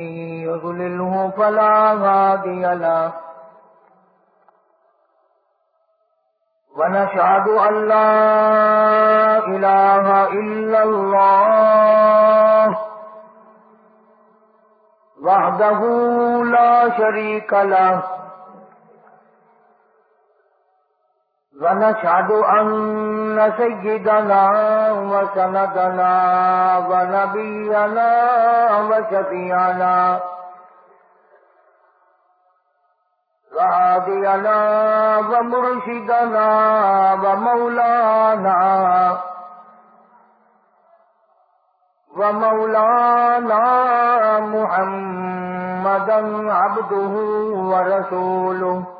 يضلله فلا هادي له. ونشهد أن لا إله إلا الله. وحده لا شريك له. ونشهد أن سيدنا وسندنا ونبينا وشفيعنا وهادينا ومرشدنا ومولانا ومولانا محمدا عبده ورسوله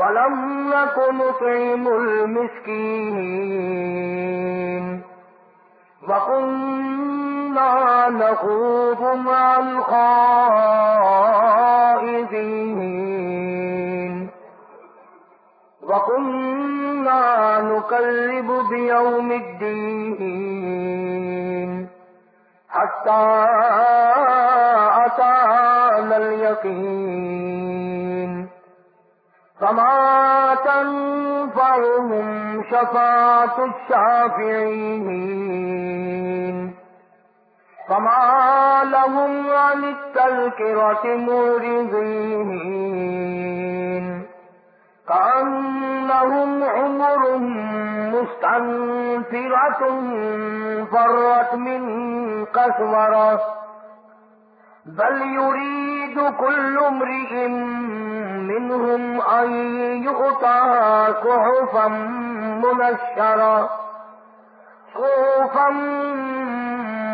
ولم نك نطعم المسكين وكنا نخوض مع الخائفين وكنا نكذب بيوم الدين حتى أتانا اليقين فما تنفعهم شفاة الشافعين فما لهم عن التذكرة معرضين كأنهم عمر مستنفرة فرت من قسورة بل يريد كل امرئ منهم أن يؤتى صحفا منشرة صحفا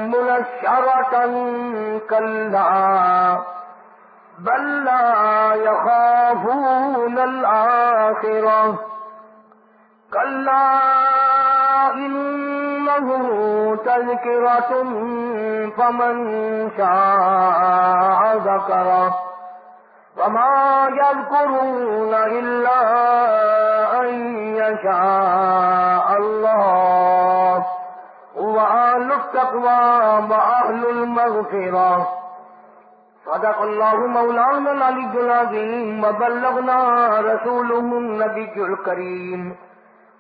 منشرة كلا بل لا يخافون الآخرة كلا إنه تذكرة فمن شاء ذكره. وما يذكرون إلا أن يشاء الله. وأهل التقوى وأهل المغفرة. صدق الله مولانا العلي العظيم وبلغنا رسوله النبي الكريم.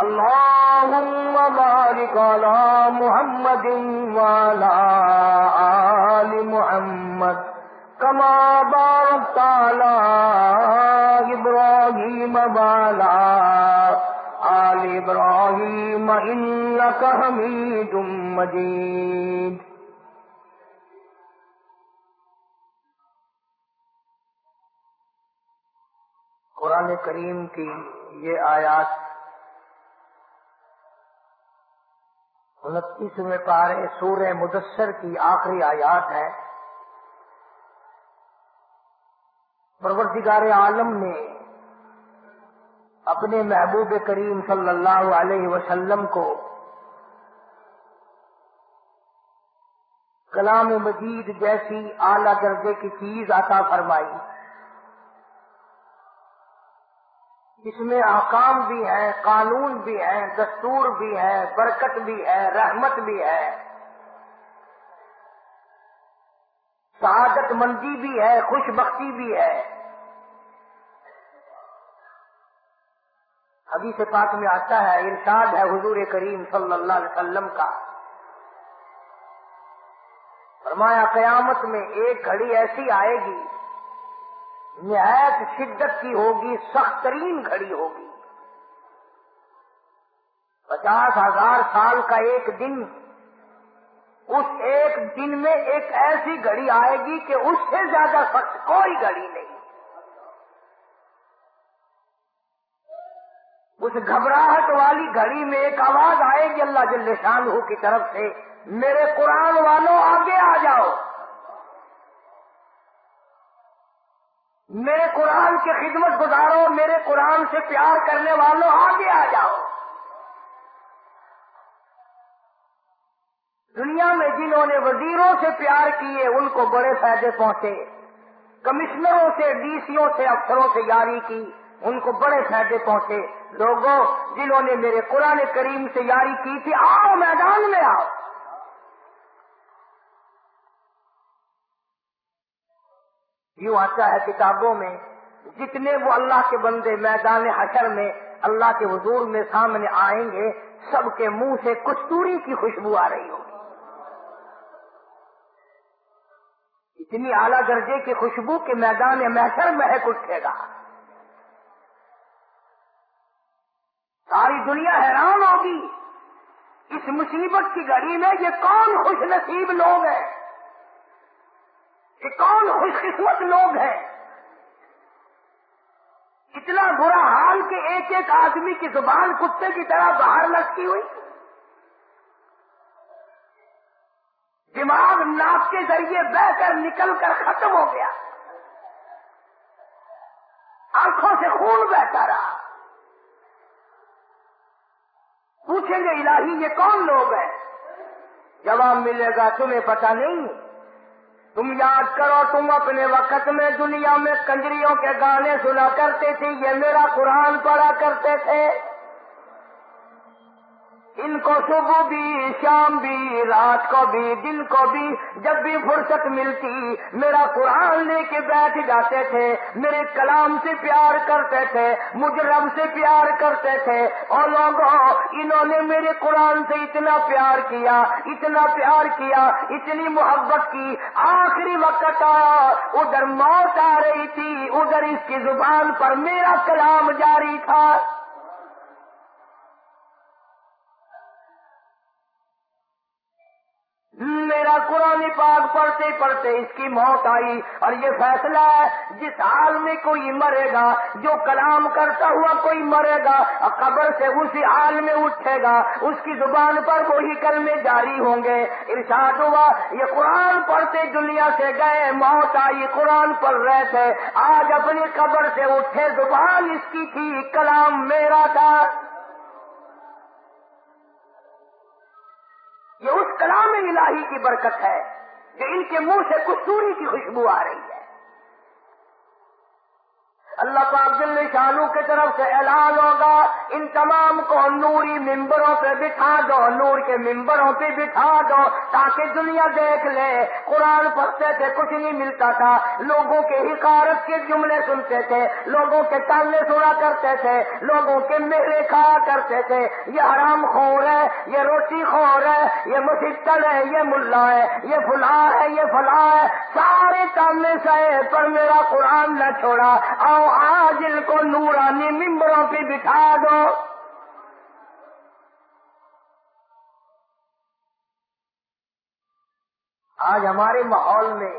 اللهم بارك على محمد وعلى آل محمد كما باركت على إبراهيم وعلى آل إبراهيم إنك حميد مجيد. قرآن کریم کی یہ آیات انتیسویں پارے سورہ مدثر کی آخری آیات ہے۔ پروردگار عالم نے اپنے محبوب کریم صلی اللہ علیہ وسلم کو کلام مجید جیسی اعلی درجے کی چیز عطا فرمائی۔ اس میں احکام بھی ہے قانون بھی ہے دستور بھی ہے برکت بھی ہے، رحمت بھی ہے۔ سعادت مندی بھی ہے، خوش بختی بھی ہے۔ ابھی سے پاک میں آتا ہے، ارشاد ہے حضور کریم صلی اللہ علیہ وسلم کا۔ فرمایا، قیامت میں ایک گھڑی ایسی آئے گی نہایت شدت کی ہوگی، سخت ترین گھڑی ہوگی۔ پچاس ہزار سال کا ایک دن، اس ایک دن میں ایک ایسی گھڑی آئے گی کہ اس سے زیادہ سخت کوئی گھڑی نہیں۔ اس گھبراہٹ والی گھڑی میں ایک آواز آئے گی اللہ جل شان کی طرف سے، میرے قرآن والوں آگے آ جاؤ۔ میرے قرآن کی خدمت گزارو، میرے قرآن سے پیار کرنے والوں آگے آ جاؤ۔ دنیا میں جنہوں نے وزیروں سے پیار کیے، ان کو بڑے فائدے پہنچے۔ کمشنروں سے ڈی سیوں سے، افسروں سے یاری کی، ان کو بڑے فائدے پہنچے۔ لوگوں، جنہوں نے میرے قرآن کریم سے یاری کی تھی، آؤ میدان میں آؤ۔ یوں آتا ہے کتابوں میں، جتنے وہ اللہ کے بندے میدان حشر میں اللہ کے حضور میں سامنے آئیں گے، سب کے منہ سے کستوری کی خوشبو آ رہی ہوگی۔ اتنی اعلیٰ درجے کی خوشبو کے میدان محشر مہک اٹھے گا۔ ساری دنیا حیران ہوگی۔ اس مصیبت کی گھڑی میں یہ کون خوش نصیب لوگ ہیں؟ یہ کون خوش قسمت لوگ ہیں؟ اتنا برا حال کہ ایک ایک آدمی کی زبان کتے کی طرح باہر لگتی ہوئی۔ دماغ ناک کے ذریعے بہ کر نکل کر ختم ہو گیا۔ آنکھوں سے خون بہتا رہا۔ پوچھیں گے الہی یہ کون لوگ ہیں؟ جواب ملے گا تمہیں پتہ نہیں۔ تم یاد کرو، تم اپنے وقت میں دنیا میں کنجریوں کے گانے سنا کرتے تھے، یہ میرا قرآن پڑھا کرتے تھے۔ ان کو صبح بھی، شام بھی، رات کو بھی، دن کو بھی، جب بھی فرصت ملتی، میرا قرآن لے کے بیٹھ جاتے تھے، میرے کلام سے پیار کرتے تھے مجھ رب سے پیار کرتے تھے، اور لوگوں، انہوں نے میرے قرآن سے اتنا پیار کیا، اتنا پیار کیا، اتنی محبت کی۔ آخری وقت ادھر موت آ رہی تھی، ادھر اس کی زبان پر میرا کلام جاری تھا۔ میرا قرآن پاک پڑھتے پڑھتے اس کی موت آئی اور یہ فیصلہ ہے، جس حال میں کوئی مرے گا، جو کلام کرتا ہوا کوئی مرے گا، اور قبر سے اسی حال میں اٹھے گا، اس کی زبان پر وہی کرنے جاری ہوں گے۔ ارشاد ہوا، یہ قرآن پڑھتے دنیا سے گئے، موت آئی، قرآن پڑھ رہے تھے۔ آج اپنی قبر سے اٹھے، زبان اس کی تھی، کلام میرا تھا۔ یہ اس کلام الہی کی برکت ہے جو ان کے منہ سے کستوری کی خوشبو آ رہی ہے۔ اللہ پاک دل شانو کی طرف سے اعلان ہوگا، ان تمام کو نوری ممبروں پہ بٹھا دو، نور کے ممبروں پہ بٹھا دو، تاکہ دنیا دیکھ لے۔ قرآن پڑھتے تھے، کچھ نہیں ملتا تھا۔ لوگوں کے حکارت کے جملے سنتے تھے، لوگوں کے تالے سنا کرتے تھے، لوگوں کے میرے کھایا کرتے تھے۔ یہ حرام خور ہے، یہ روٹی خور ہے، یہ مسٹل ہے، یہ ملا ہے، یہ فلاں ہے، یہ فلاں ہے۔ سارے تالے سہے پر میرا قرآن نہ چھوڑا۔ آؤ آج ان کو نورانی ممبروں پہ بٹھا دو۔ آج ہمارے ماحول میں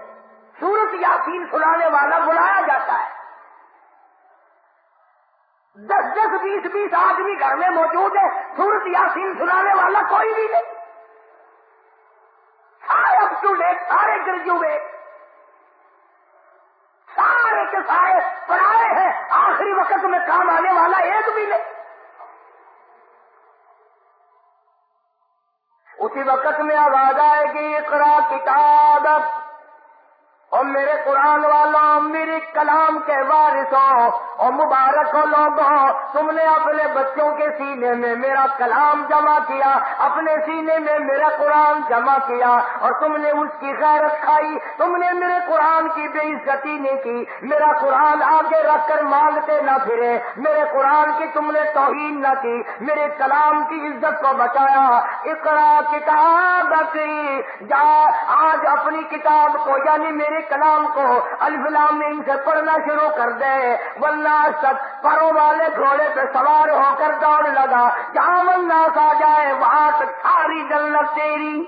سورت یاسین سنانے والا بلایا جاتا ہے۔ دس دس، بیس بیس آدمی گھر میں موجود ہے سورت یاسین سنانے والا کوئی بھی نہیں۔ سارے اپ ٹو ڈیٹ سارے گریجویٹ سارے کے سارے پڑھائے ہیں، آخری وقت میں کام آنے والا ایک بھی نہیں۔ اسی وقت میں آواز آئے گی، اقرا کتاب۔ اور میرے قرآن والوں، میری کلام کے وارثوں اور مبارک لوگوں، تم نے اپنے بچوں کے سینے میں میرا کلام جمع کیا، اپنے سینے میں میرا قرآن جمع کیا اور تم نے اس کی غیرت کھائی، تم نے میرے قرآن کی بے عزتی نہیں کی، میرا قرآن آگے رکھ کر مانگتے نہ پھرے، میرے قرآن کی تم نے توہین نہ کی، میرے کلام کی عزت کو بچایا اقرا کتاب جا، آج اپنی کتاب کو یعنی میرے کلام کو الفلام سے پڑھنا شروع کر دے۔ ورنہ تک پروں والے گھوڑے پہ سوار ہو کر دوڑ لگا۔ جہاں مناس آ جائے، وہاں تک ساری جنت تیری۔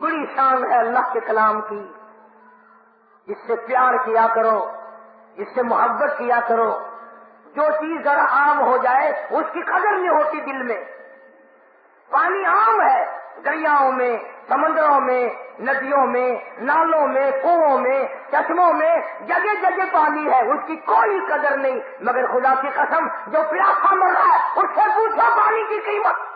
بڑی شان ہے اللہ کے کلام کی۔ اس سے پیار کیا کرو۔ اس سے محبت کیا کرو۔ جو چیز ذرا عام ہو جائے، اس کی قدر نہیں ہوتی دل میں۔ پانی عام ہے۔ دریاؤں میں، سمندروں میں، ندیوں میں، نالوں میں کنو میں، چشموں میں جگہ جگہ پانی ہے۔ اس کی کوئی قدر نہیں۔ مگر خدا کی قسم، جو پیاسا مر رہا ہے، اس سے پوچھو پانی کی قیمت۔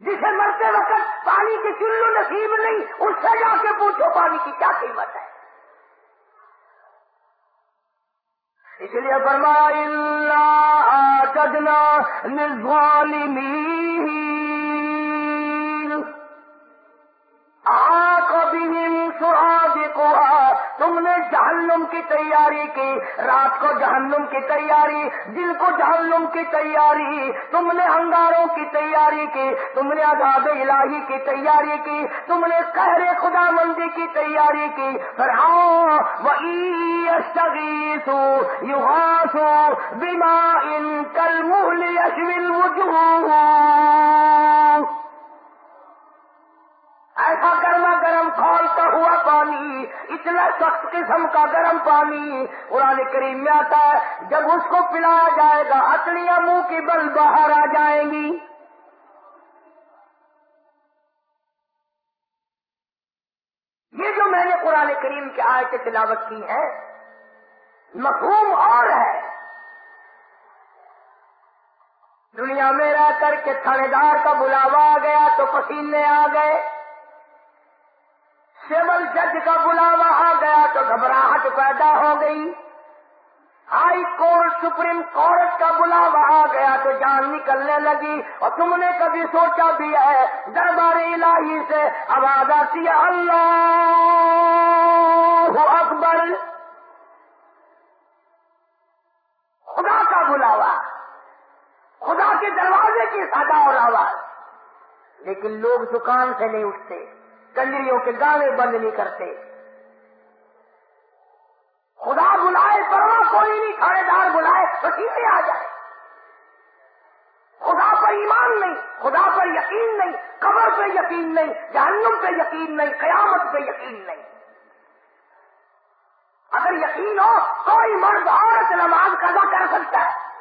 جسے مرتے وقت پانی کی چلو نصیب نہیں، اس سے جا کے پوچھو پانی کی کیا قیمت ہے۔ اس لیے فرمائی جہنم کی تیاری کی، رات کو جہنم کی تیاری، دل کو جہنم کی تیاری، تم نے انگاروں کی تیاری کی، تم نے آزاد الہی کی تیاری کی، تم نے قہر خدا مندی کی تیاری کی، پر ہاں وہی سو بیما ان کل محل اشول ایسا گرما گرم کھولتا ہوا پانی، اتنا سخت قسم کا گرم پانی۔ قرآن کریم میں آتا ہے، جب اس کو پلایا جائے گا اچڑیاں منہ کی بل باہر آ جائیں گی۔ یہ جو میں نے قرآن کریم کی آئے کے تلاوت کی ہے، مفہوم اور ہے۔ دنیا میں رہ کر کے تھانے دار کا بلاوا آ گیا تو پسینے آ گئے۔ سول جج کا بلاوا آ گیا تو گھبراہٹ پیدا ہو گئی۔ ہائی کورٹ سپریم کورٹ کا بلاوا آ گیا تو جان نکلنے لگی اور تم نے کبھی سوچا بھی ہے، دربار الہی سے آواز آتی ہے، اللہ اکبر۔ خدا کا بلاوا، خدا کے دروازے کی سدا اور آواز۔ لیکن لوگ دکان سے نہیں اٹھتے۔ کنجریوں کے گانے بند نہیں کرتے۔ خدا بلائے پروا کوئی نہیں تھانے دار بلائے تو آ جائے خدا پر ایمان نہیں، خدا پر یقین نہیں، قبر پہ یقین نہیں، جہنم پہ یقین نہیں، قیامت پہ یقین نہیں۔ اگر یقین ہو کوئی مرد عورت نماز قضا کر سکتا ہے۔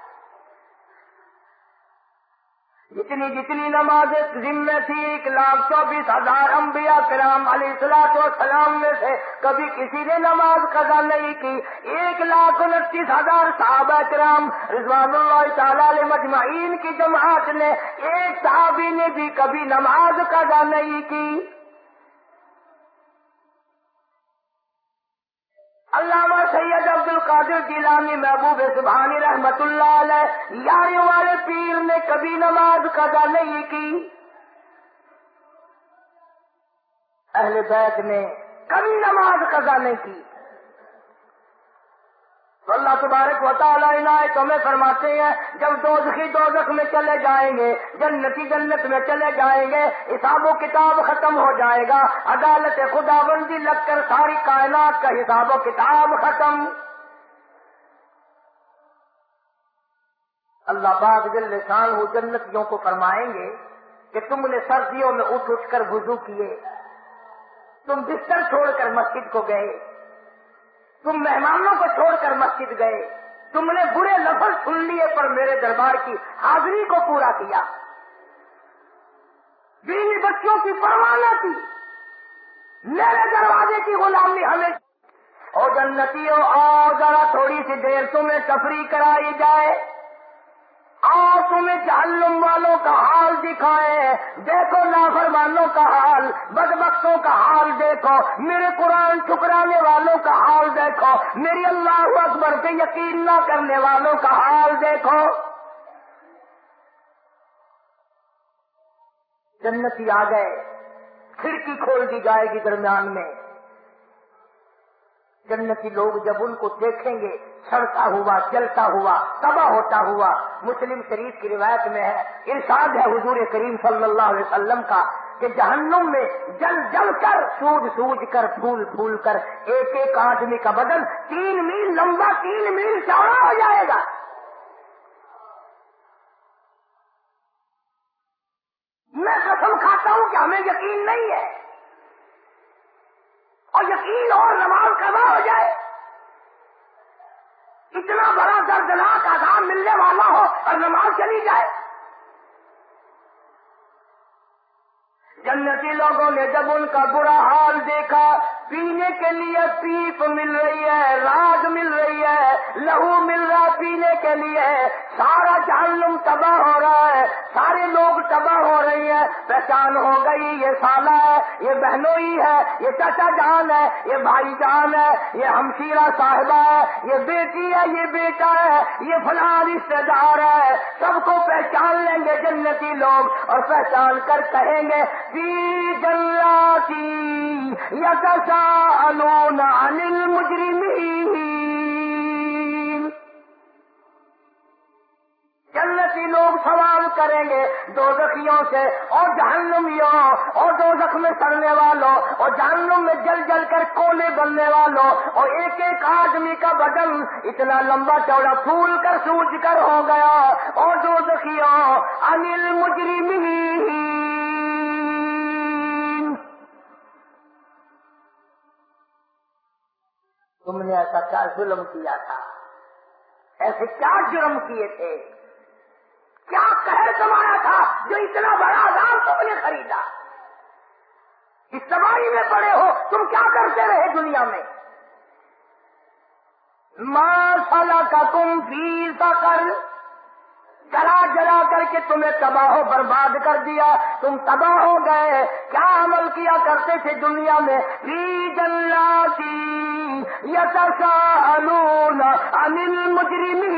جتنی جتنی نماز ذمہ تھی، ایک لاکھ چوبیس ہزار انبیاء کرام علیہ السلاط و سلام میں سے کبھی کسی نے نماز قضا نہیں کی۔ ایک لاکھ انتیس ہزار صحابہ کرام رضوان اللہ تعالیٰ علیہ مجمعین کی جماعت نے، ایک صحابی نے بھی کبھی نماز قضا نہیں کی۔ علامہ سید عبد القادر جیلانی محبوب سبحانی رحمت اللہ علیہ یار والے پیر نے کبھی نماز قضا نہیں کی۔ اہل بیت نے کبھی نماز قضا نہیں کی۔ اللہ تبارک و تعالیٰ عنایت میں فرماتے ہیں، جب دو دکھی دو میں چلے جائیں گے، جنتی جنت میں چلے جائیں گے، حساب و کتاب ختم ہو جائے گا، عدالت خدا بندی لگ کر ساری کائنات کا حساب و کتاب ختم۔ اللہ باغ دل نشان ہو جنتیوں کو فرمائیں گے کہ تم نے سردیوں میں اٹھ اٹھ کر وضو کیے، تم بستر چھوڑ کر مسجد کو گئے۔ تم مہمانوں کو چھوڑ کر مسجد گئے۔ تم نے برے لفظ سن لیے پر میرے دربار کی حاضری کو پورا کیا۔ بیوی بچوں کی پروانہ کی۔ میرے دروازے کی غلامی ہمیں اور جنتیوں، آؤ ذرا تھوڑی سی دیر تمہیں تفریح کرائی جائے۔ تمہیں جہنم والوں کا حال دکھائے۔ دیکھو نافرمانوں کا حال، بدبختوں کا حال دیکھو۔ میرے قرآن ٹھکرانے والوں کا حال دیکھو۔ میری اللہ اکبر پہ یقین نہ کرنے والوں کا حال دیکھو۔ جنتی آ گئے۔ کھڑکی کھول دی جائے گی درمیان میں۔ جنتی لوگ جب ان کو دیکھیں گے سڑتا ہوا چلتا ہوا، تباہ ہوتا ہوا، مسلم شریف کی روایت میں ہے، ارشاد ہے حضور کریم صلی اللہ علیہ وسلم کا کہ جہنم میں جل جل کر، سوج سوج کر، پھول پھول کر، ایک ایک آدمی کا بدن تین میل لمبا، تین میل چوڑا ہو جائے گا۔ میں قسم کھاتا ہوں کہ ہمیں یقین نہیں ہے۔ اور یقین اور نماز کرنا ہو جائے۔ اتنا بڑا دردناک آزاد ملنے والا ہو اور نماز چلی جائے۔ جنتی لوگوں نے جب ان کا برا حال دیکھا پینے کے لیے پیپ مل رہی ہے راگ مل رہی ہے، لہو مل رہا پینے کے لیے۔ سارا جہنم تباہ ہو رہا ہے، سارے لوگ تباہ ہو رہی ہیں۔ پہچان ہو گئی، یہ سالہ ہے، یہ بہنوئی ہے، یہ چچا جان ہے، یہ بھائی جان ہے، یہ ہمشیرہ صاحبہ ہے، یہ بیٹی ہے، یہ بیٹا ہے، یہ فلاں رشتے دار ہے۔ سب کو پہچان لیں گے جنتی لوگ اور پہچان کر کہیں گے جنتی یا عن المجرمين. جنتی لوگ سوال کریں گے دوزخیوں سے، اور جہنمیوں اور دوزخ میں سڑنے والوں اور جہنم میں جل جل کر کونے بننے والوں اور ایک ایک آدمی کا بدن اتنا لمبا چوڑا پھول کر سوج کر ہو گیا۔ اور دو دخیوں انل مجرمی تم نے ایسا کیا ظلم کیا تھا؟ ایسے کیا جرم کیے تھے؟ کیا قہر کمایا تھا جو اتنا بڑا آزاد تم نے خریدا؟ اس تباہی میں پڑے ہو، تم کیا کرتے رہے دنیا میں؟ ماں کا تم فیس کر جلا جلا کر کے تمہیں تباہ و برباد کر دیا۔ تم تباہ ہو گئے۔ کیا عمل کیا کرتے تھے دنیا میں؟ انل مجرمین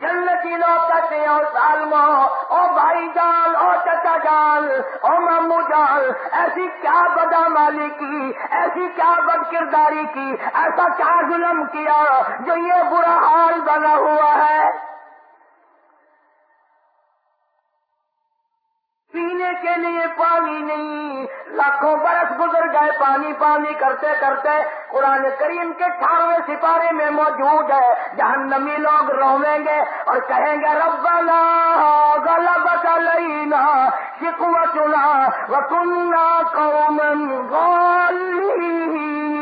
جنتی لوگ کہتے ہیں اور سالمو او بھائی جان، او چچا جان، او مامو جان، ایسی کیا بدا مالی کی، ایسی کیا بد کرداری کی، ایسا کیا ظلم کیا جو یہ برا حال بنا ہوا ہے؟ پینے کے لیے پانی نہیں۔ لاکھوں برس گزر گئے پانی پانی کرتے کرتے قرآن کریم کے ٹھارویں سپارے میں موجود ہے۔ جہاں نمی لوگ رویں گے اور کہیں گے، ربنا غلبت علینا شکوتنا وکنا قوما غالین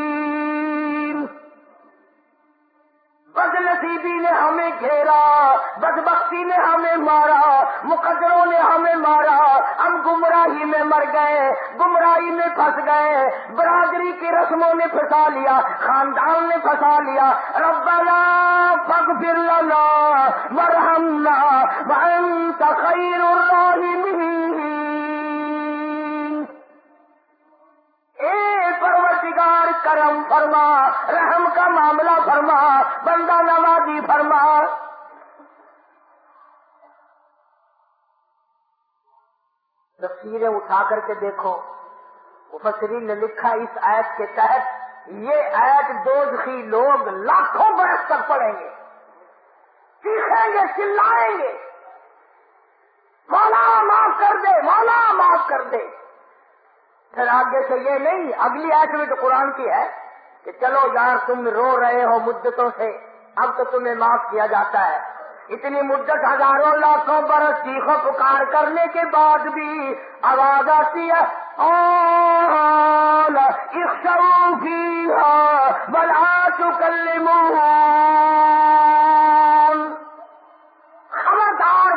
بد نصیبی نے ہمیں گھیرا، بدبختی نے ہمیں مارا، مقدروں نے ہمیں مارا، ہم گمراہی میں مر گئے، گمراہی میں پھنس گئے، برادری کی رسموں نے پھنسا لیا، خاندان نے پھنسا لیا، ربنا فاغفر لنا مرحمنا وانت خیر الراحمین۔ پروردگار کرم فرما، رحم کا معاملہ فرما، بندہ نوازی فرما۔ تصویریں اٹھا کر کے دیکھو۔ مفسرین نے لکھا اس آیت کے تحت، یہ آیت دوزخی لوگ لاکھوں برس تک پڑیں گے۔ سیکھیں گے، چلائیں گے۔ مولا معاف کر دے، مولا معاف کر دے۔ پھر آگے سے یہ نہیں، اگلی آیت میں تو قرآن کی ہے کہ چلو یار تم رو رہے ہو مدتوں سے، اب تو تمہیں معاف کیا جاتا ہے۔ اتنی مدت ہزاروں لاکھوں برس چیخو پکار کرنے کے بعد بھی آواز آتی ہے بلا چکل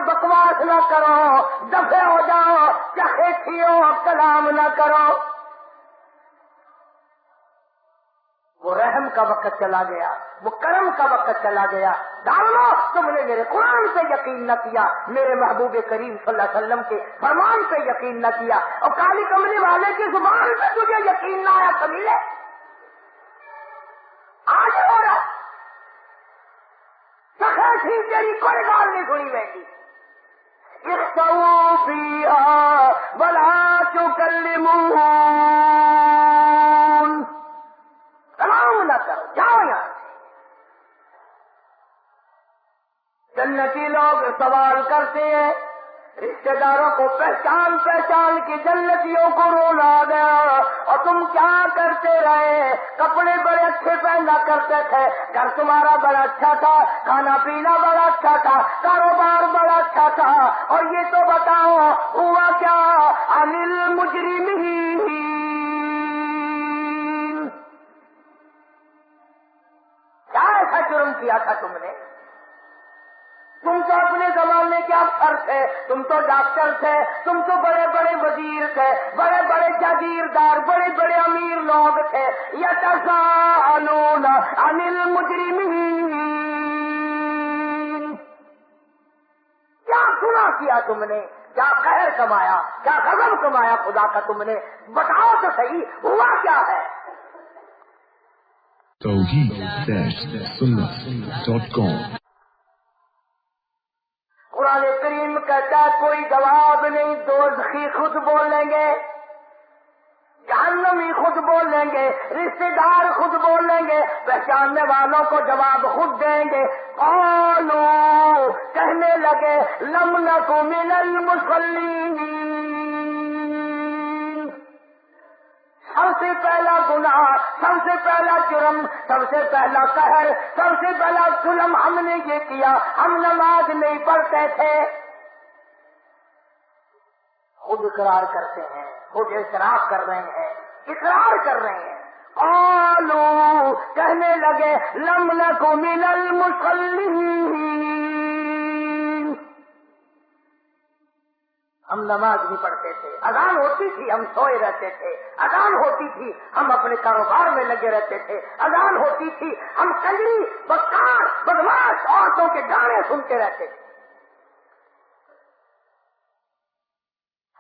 بکواس نہ کرو دفے ہو جاؤ، چاہے تھیو کلام نہ کرو۔ وہ رحم کا وقت چلا گیا، وہ کرم کا وقت چلا گیا۔ ڈالو تم نے میرے قرآن سے یقین نہ کیا، میرے محبوب کریم صلی اللہ علیہ وسلم کے فرمان سے یقین نہ کیا۔ اور کالی کمرے والے کی زبان پہ تجھے یقین نہ آیا، کبھی آج ہو رہا۔ تھی تیری کوئی گال نہیں سنی بیٹھی بلا چوکل کلام نہ کرو جاؤ یہاں جنتی لوگ سوال کرتے ہیں رشتے داروں کو پہچان پہچان کی جنتیوں کو رونا گیا۔ اور تم کیا کرتے رہے؟ کپڑے بڑے اچھے پہنا کرتے تھے۔ گھر تمہارا بڑا اچھا تھا، کھانا پینا بڑا اچھا تھا، کاروبار بڑا اچھا تھا۔ اور یہ تو بتاؤ، ہوا کیا؟ انل مجرم ہی کیا ایسا جرم کیا تھا تم نے؟ تو اپنے زمانے کے افسر تھے تم تو ڈاکٹر تھے، تم تو بڑے بڑے وزیر تھے، بڑے بڑے جاگیردار، بڑے بڑے امیر لوگ تھے۔ یا انل مجرم کیا سنا کیا تم نے؟ کیا قہر کمایا؟ کیا غضب کمایا خدا کا تم نے؟ بتاؤ تو صحیح، ہوا کیا ہے؟ قرآن کریم کہتا کوئی جواب نہیں، دوزخی خود بولیں گے، جہنمی خود بولیں گے رشتے دار خود بولیں گے، پہچاننے والوں کو جواب خود دیں گے۔ قالو کہنے لگے، لم نکو من المسلمین سب سے پہلا گناہ، سب سے پہلا جرم، سب سے پہلا قہر، سب سے پہلا ظلم ہم نے یہ کیا۔ ہم نماز نہیں پڑھتے تھے۔ خود اقرار کرتے ہیں، خود اعتراف کر رہے ہیں، اقرار کر رہے ہیں۔ آلو کہنے لگے، لم لکو من المسلمین ہم نماز بھی پڑھتے تھے۔ اذان ہوتی تھی، ہم سوئے رہتے تھے۔ اذان ہوتی تھی، ہم اپنے کاروبار میں لگے رہتے تھے۔ اذان ہوتی تھی، ہم کنجری بکار بدماش عورتوں کے گانے سنتے رہتے تھے۔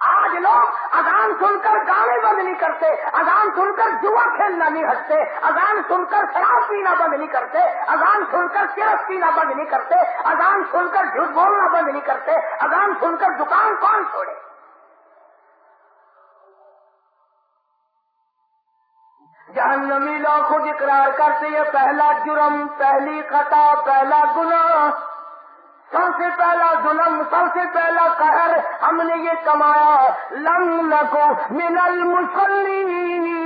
آج لوگ اذان سن کر گانے بند نہیں کرتے، اذان سن کر جوا کھیلنا نہیں ہٹتے، اذان سن کر شراب پینا بند نہیں کرتے، اذان سن کر سرف پینا بند نہیں کرتے، اذان سن کر جھوٹ بولنا بند نہیں کرتے، اذان سن کر دکان کون چھوڑے؟ جہنمی لوگ خود اقرار کرتے یہ پہلا جرم، پہلی خطا، پہلا گناہ۔ سب سے پہلا ظلم، سب سے پہلا قہر ہم نے یہ کمایا لم نکو من المسلمین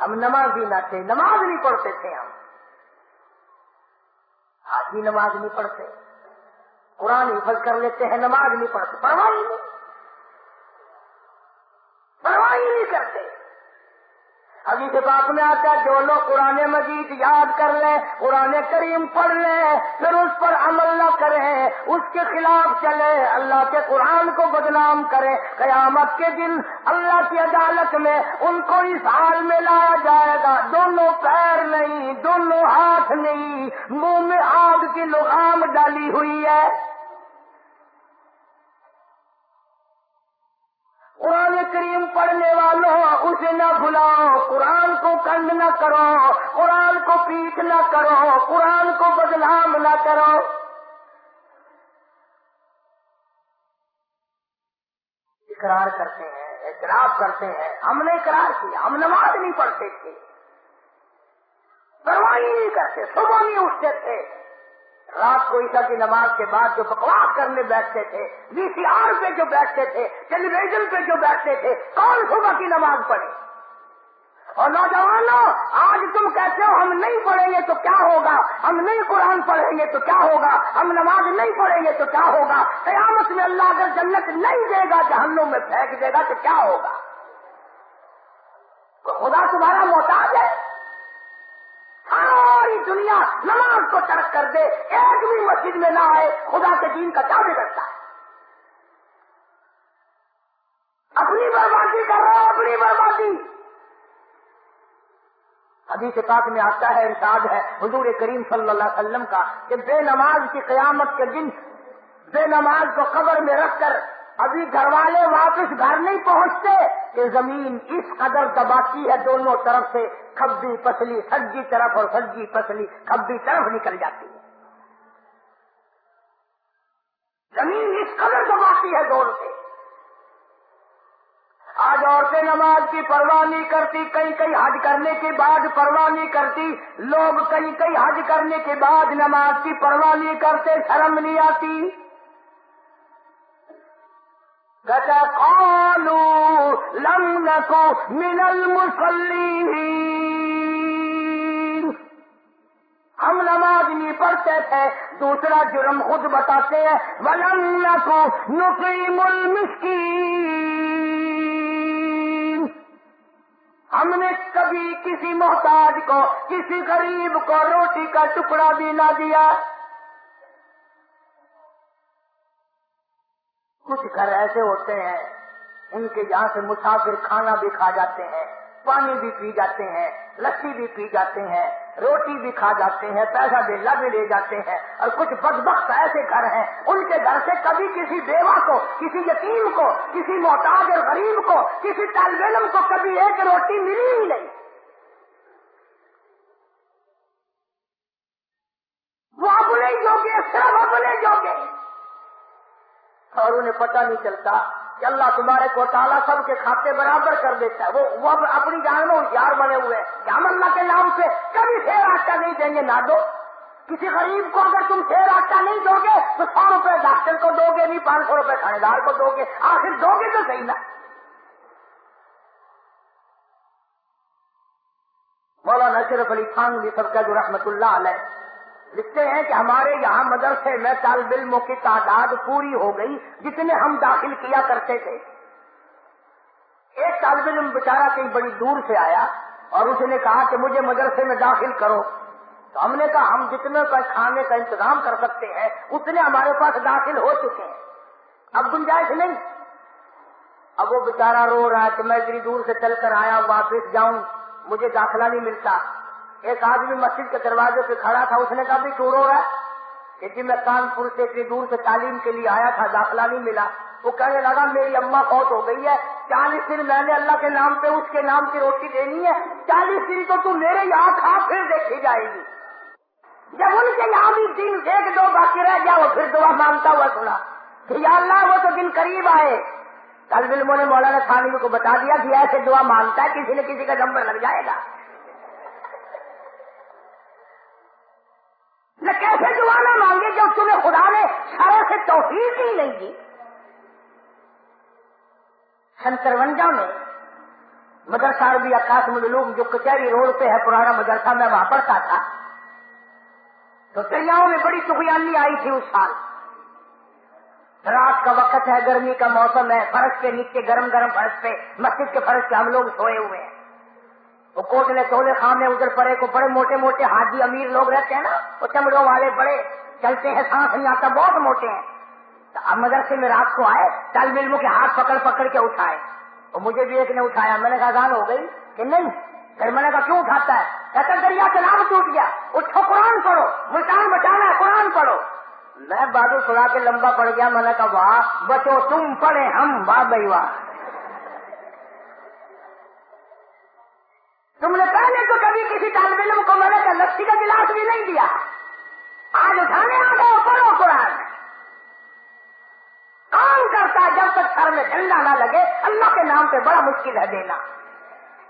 ہم نمازی نہ تھے، نماز نہیں پڑھتے تھے ہم۔ آج بھی نماز نہیں پڑھتے۔ قرآن حفظ کر لیتے ہیں، نماز نہیں پڑھتے۔ پرواہ نہیں۔ پرواہ نہیں کرتے۔ ابھی سے میں آتا ہے، جو لوگ قرآن مجید یاد کر لیں، قرآن کریم پڑھ لیں، پھر اس پر عمل نہ کریں، اس کے خلاف چلے اللہ کے قرآن کو بدنام کریں۔ قیامت کے دن اللہ کی عدالت میں ان کو اس حال میں لایا جائے گا۔ دونوں پیر نہیں، دونوں ہاتھ نہیں، منہ میں آگ کی لغام ڈالی ہوئی ہے۔ قرآن کریم پڑھنے والوں، اسے نہ بھلاؤ، قرآن کو کنڈ نہ کرو، قرآن کو پیٹ نہ کرو، قرآن کو بدنام نہ کرو۔ اقرار کرتے ہیں، اعتراف کرتے ہیں۔ ہم نے اقرار کیا، ہم نماز نہیں پڑھتے تھے۔ پرواہی نہیں کرتے، صبح نہیں اٹھتے تھے۔ رات کو عیسا کی نماز کے بعد جو بکواس کرنے بیٹھتے تھے وی سی آر پہ جو بیٹھتے تھے ٹیلی ویژن پہ جو بیٹھتے تھے، کون صبح کی نماز پڑھے؟ اور نوجوانوں، آج تم کہتے ہو، ہم نہیں پڑھیں گے تو کیا ہوگا؟ ہم نہیں قرآن پڑھیں گے تو کیا ہوگا؟ ہم نماز نہیں پڑھیں گے تو کیا ہوگا؟ قیامت میں اللہ اگر جنت نہیں دے گا، جہنم میں پھینک دے گا تو کیا ہوگا؟ خدا تمہارا محتاج ہے۔ ساری دنیا نماز کو ترک کر دے، ایک بھی مسجد میں نہ آئے، خدا کے دین کا کیا بگڑتا ہے۔ اپنی بربادی کر رہا اپنی بربادی۔ حدیث پاک میں آتا ہے، ارشاد ہے، حضور کریم صلی اللہ علیہ وسلم کا کہ بے نماز کی قیامت کے دن، بے نماز کو قبر میں رکھ کر ابھی گھر والے واپس گھر نہیں پہنچتے، کہ زمین اس قدر دباتی ہے، دونوں طرف سے کھبی پسلی، سجی طرف اور سجی پسلی، کھبی طرف نکل جاتی ہے۔ زمین اس قدر دباتی ہے دور سے۔ آج عورتیں نماز کی پرواہ نہیں کرتی کئی کئی حج کرنے کے بعد پرواہ نہیں کرتی، لوگ کئی کئی حج کرنے کے بعد نماز کی پرواہ نہیں کرتے، شرم نہیں آتی۔ قالوا لم نكو من المصلين۔ ہم نماز نہیں پڑھتے تھے، دوسرا جرم خود بتاتے ہیں۔ ولم نكو نقيم المسكين۔ ہم نے کبھی کسی محتاج کو، کسی غریب کو روٹی کا ٹکڑا بھی نہ دیا۔ کچھ گھر ایسے ہوتے ہیں، ان کے یہاں سے مسافر کھانا بھی کھا جاتے ہیں، پانی بھی پی جاتے ہیں، لسی بھی پی جاتے ہیں، روٹی بھی کھا جاتے ہیں، پیسہ بھی لگ لے جاتے ہیں۔ اور کچھ بدبخت ایسے گھر ہیں، ان کے گھر سے کبھی کسی بیوہ کو، کسی یتیم کو، کسی محتاج اور غریب کو، کسی طالب علم کو کبھی ایک روٹی ملی ہی نہیں وہ اپنے جوگے صرف اپنے جوگے اور انہیں پتہ نہیں چلتا کہ اللہ تمہارے کو تعالیٰ سب کے کھاتے برابر کر دیتا ہے۔ وہ وہ اپنی جان میں ہوشیار بنے ہوئے ہیں۔ کہ ہم اللہ کے نام سے کبھی شیر آٹا نہیں دیں گے، نہ دو۔ کسی غریب کو اگر تم شیر آٹا نہیں دو گے، تو سو روپے ڈاکٹر کو دو گے، نہیں پانچ سو روپے تھانے دار کو دو گے۔ آخر دو گے تو صحیح نا۔ مولانا شرف علی خان بھی سب کا جو رحمت اللہ علیہ لکھتے ہیں کہ ہمارے یہاں مدرسے میں طالب علموں کی تعداد پوری ہو گئی جتنے ہم داخل کیا کرتے تھے۔ ایک طالب علم بےچارا کہیں بڑی دور سے آیا اور اس نے کہا کہ مجھے مدرسے میں داخل کرو۔ تو ہم نے کہا، ہم جتنے کا کھانے کا انتظام کر سکتے ہیں، اتنے ہمارے پاس داخل ہو چکے ہیں۔ اب گنجائش نہیں۔ اب وہ بےچارا رو رہا ہے کہ میں اتنی دور سے چل کر آیا، واپس جاؤں، مجھے داخلہ نہیں ملتا۔ ایک آدمی مسجد کے دروازے پہ کھڑا تھا، اس نے کہا بھی چور ہو رہا ہے؟ کہ جی میں کانپور سے اتنی دور سے تعلیم کے لیے آیا تھا، داخلہ نہیں ملا۔ وہ کہنے لگا، میری اما فوت ہو گئی ہے۔ چالیس دن میں نے اللہ کے نام پہ اس کے نام کی روٹی دینی ہے۔ چالیس دن تو تم میرے یہاں کھا پھر دیکھی جائے گی۔ جب ان کے یہاں بھی دن ایک دو باقی رہ گیا، وہ پھر دعا مانگتا ہوا سنا کہ یا اللہ، وہ تو دن قریب آئے۔ کل علموں نے مولانا خانوی کو بتا دیا کہ ایسے دعا مانگتا ہے، کسی نہ کسی کا نمبر لگ جائے گا۔ نہ کیسے دعا نہ مانگے جب تمہیں خدا نے سارے سے توفیق ہی نہیں دی؟ سنترونجا میں مدرسہ عربی قاسم العلوم جو کچہری روڈ پہ ہے، پرانا مدرسہ میں وہاں پڑھتا تھا۔ تو دریاؤں میں بڑی سخیانی آئی تھی اس سال۔ رات کا وقت ہے، گرمی کا موسم ہے، فرش کے نیچے گرم گرم فرش پہ، مسجد کے فرش پہ ہم لوگ سوئے ہوئے ہیں۔ وہ کوٹلے تولے خانے ادھر پڑے کو بڑے موٹے موٹے حاجی امیر لوگ رہتے ہیں نا، وہ چمڑوں والے بڑے چلتے ہیں، سانس نہیں آتا، بہت موٹے ہیں۔ اب مدرسے میں رات کو آئے طالب علموں کے ہاتھ پکڑ پکڑ کے اٹھائے۔ تو مجھے بھی ایک نے اٹھایا، میں نے کہا گان ہو گئی کہ نہیں، پھر میں نے کہا کیوں اٹھاتا ہے؟ کہتا دریا کا نام ٹوٹ گیا، اٹھو قرآن پڑھو، ملتان بچانا ہے، قرآن پڑھو۔ میں بادل سڑا کے لمبا پڑ گیا، میں نے کہا واہ، بچو تم پڑھے ہم، واہ بھائی واہ۔ تم نے پہلے تو کبھی کسی طالب علم کو میں نے کہا کا گلاس بھی نہیں دیا۔ آج اٹھانے آ گئے پڑھو قرآن۔ کام کرتا جب تک سر میں ڈنڈا نہ لگے، اللہ کے نام پہ بڑا مشکل ہے دینا۔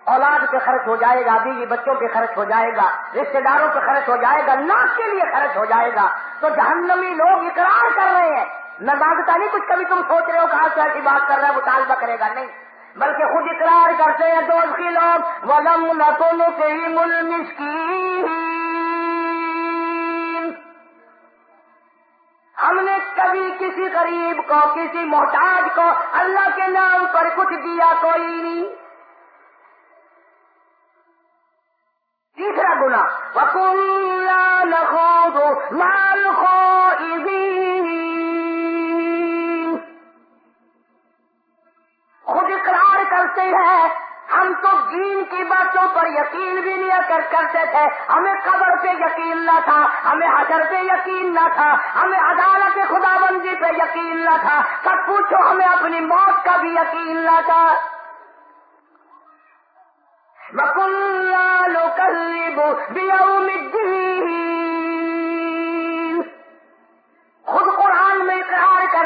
اولاد پہ خرچ ہو جائے گا، بیوی بچوں پہ خرچ ہو جائے گا رشتے داروں پہ خرچ ہو جائے گا ناک کے لیے خرچ ہو جائے گا۔ تو جہنمی لوگ اقرار کر رہے ہیں۔ میں مانگتا نہیں، کچھ کبھی تم سوچ رہے ہو کہاں سے ایسی بات کر رہا ہے مطالبہ کرے گا۔ نہیں۔ بلکہ خود اقرار کرتے ہیں دوست کی لوگ، ولم نتن تیری مل ہم نے کبھی کسی غریب کو، کسی محتاج کو اللہ کے نام پر کچھ دیا کوئی نہیں۔ تیسرا گنا وکلا نخو مال خو اقرار کرتے ہیں۔ ہم تو دین کی باتوں پر یقین بھی نہیں کر کرتے تھے۔ ہمیں قبر پہ یقین نہ تھا، ہمیں حجر پہ یقین نہ تھا، ہمیں عدالت خدا بندی پہ یقین نہ تھا۔ سب پوچھو، ہمیں اپنی موت کا بھی یقین نہ تھا۔ بکلو کلیبو خود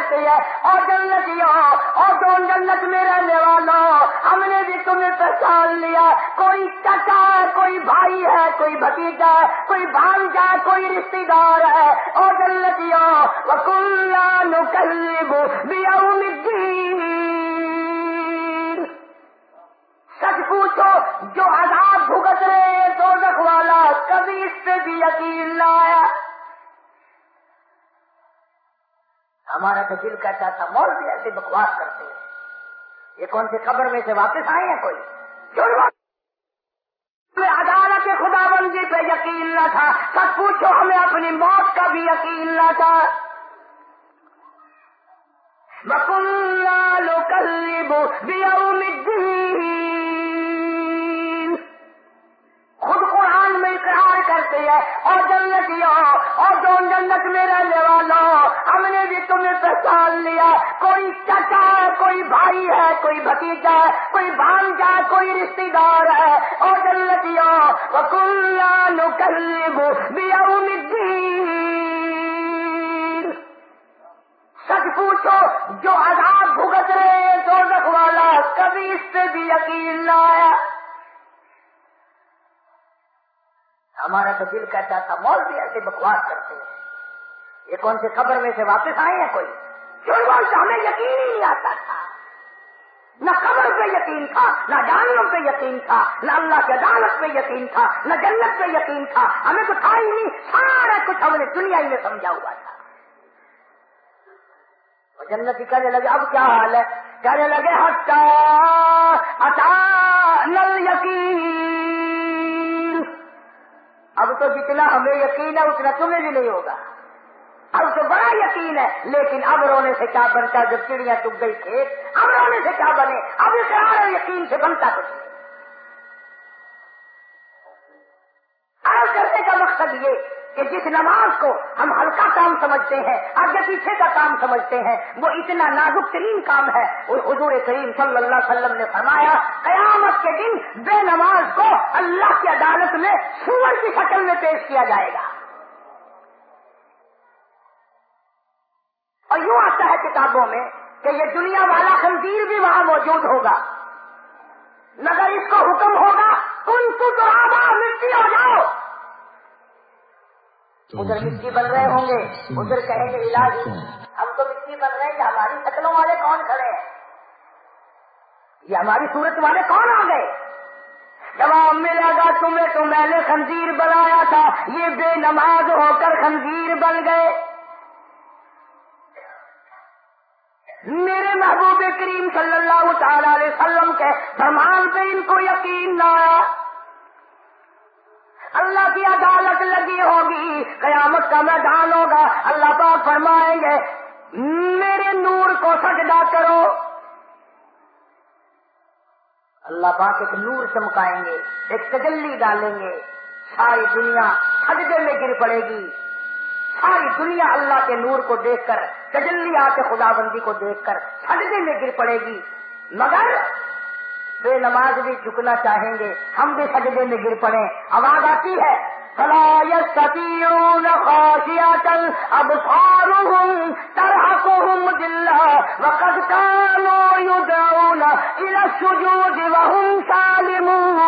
اقرار کرتے ہیں اور جنتیوں اور تم جنت میں رہنے والوں ہم نے بھی تمہیں پہچان لیا، کوئی چچا ہے، کوئی بھائی ہے، کوئی بھتیجا ہے، کوئی بھانجا ہے، کوئی رشتے دار ہے اور جنتیوں وکلا نکلب بیاؤم الدین سچ پوچھو، جو عذاب بھگت رہے دوزخ والا کبھی اس پہ بھی یقین نہ آیا؟ ہمارا تو دل کہتا تھا، مول بھی ایسے بکواس کرتے ہیں۔ یہ کون سی خبر میں سے واپس آئے ہیں کوئی؟ عدالت خدا بندی پہ یقین نہ تھا۔ سب پوچھو، ہمیں اپنی موت کا بھی یقین نہ تھا۔ بکلا لو کلیبو خود کرتے ہیں اور جنتیوں اور جو جنت میں رہنے والوں ہم نے بھی تمہیں پہچان لیا۔ کوئی چچا ہے کوئی بھائی ہے، کوئی بھتیجا ہے کوئی بھانجا ہے کوئی رشتے دار ہے۔ اور جنتیوں وکلا نکلب بیاؤم الدین۔ سچ پوچھو، جو عذاب بھگت رہے ہیں دوزخ والا کبھی اس پہ بھی یقین نہ آیا۔ ہمارا تو دل کہتا تھا مول بھی ایسے بکواس کرتے ہیں۔ یہ کون سی خبر میں سے واپس آئے ہیں کوئی؟ جھوٹ ہمیں یقین ہی نہیں آتا تھا۔ نہ قبر پہ یقین تھا، نہ جانوروں پہ یقین تھا، نہ اللہ کی عدالت پہ یقین تھا، نہ جنت پہ یقین تھا۔ ہمیں تو تھا ہی نہیں، سارا کچھ ہم نے دنیا ہی میں سمجھا ہوا تھا۔ وہ جنت ہی کہنے لگے، اب کیا حال ہے؟ کہنے لگے ہٹا اٹا نل یقین۔ اب تو جتنا ہمیں یقین ہے، اتنا تمہیں بھی نہیں ہوگا۔ اب تو بڑا یقین ہے، لیکن اب رونے سے کیا بنتا جب چڑیاں چگ گئی کھیت اب رونے سے کیا بنے؟ اب اقرار یقین سے بنتا کچھ کرنے کا مقصد یہ کہ جس نماز کو ہم ہلکا کام سمجھتے ہیں آگے پیچھے کا کام سمجھتے ہیں، وہ اتنا نازک ترین کام ہے۔ اور حضور کریم صلی اللہ علیہ وسلم نے فرمایا، قیامت کے دن بے نماز کو اللہ کی عدالت میں سور کی شکل میں پیش کیا جائے گا۔ اور یوں آتا ہے کتابوں میں کہ یہ دنیا والا خنزیر بھی وہاں موجود ہوگا۔ مگر اس کو حکم ہوگا تم تو آبا مٹی ہو جاؤ۔ ادھر مٹی بن رہے ہوں گے ادھر کہیں گے علاج ہم تو مٹی بن رہے ہیں کہ ہماری شکلوں والے کون کھڑے ہیں؟ یہ ہماری صورت والے کون آ گئے؟ جواب ملے گا تمہیں تو میں نے خنزیر بنایا تھا یہ بے نماز ہو کر خنزیر بن گئے۔ میرے محبوب کریم صلی اللہ تعالی علیہ وسلم کے فرمان پہ ان کو یقین نہ آیا۔ اللہ کی عدالت لگی ہوگی، قیامت کا میدان ہوگا، اللہ پاک فرمائیں گے، میرے نور کو سجدہ کرو۔ اللہ پاک ایک نور چمکائیں گے، ایک تجلی ڈالیں گے۔ ساری دنیا سجدے میں گر پڑے گی۔ ساری دنیا اللہ کے نور کو دیکھ کر تجلی آ کے خدا بندی کو دیکھ کر سجدے میں گر پڑے گی۔ مگر بے نماز بھی جھکنا چاہیں گے، ہم بھی سجدے میں گر پڑے آواز آتی ہے، فلا يستطيعون خاشية أبصارهم ترهقهم ذلة، وقد كانوا يدعون إلى السجود وهم سالمون۔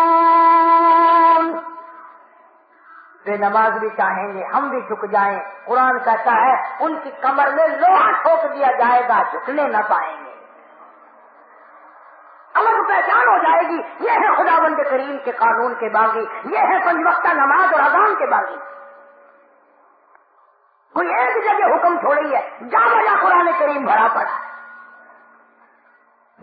بے نماز بھی چاہیں گے، ہم بھی جھک جائیں۔ قرآن کہتا ہے، ان کی کمر میں لوہا ٹھوک دیا جائے گا، جھکنے نہ پائیں گے۔ الگ پہچان ہو جائے گی۔ یہ ہے خدا بند کریم کے قانون کے باغی۔ یہ ہے پنجوقتہ نماز اور اذان کے باغی۔ کوئی ایک جگہ حکم چھوڑی ہے۔ جا بجا قرآن کریم بھرا پڑا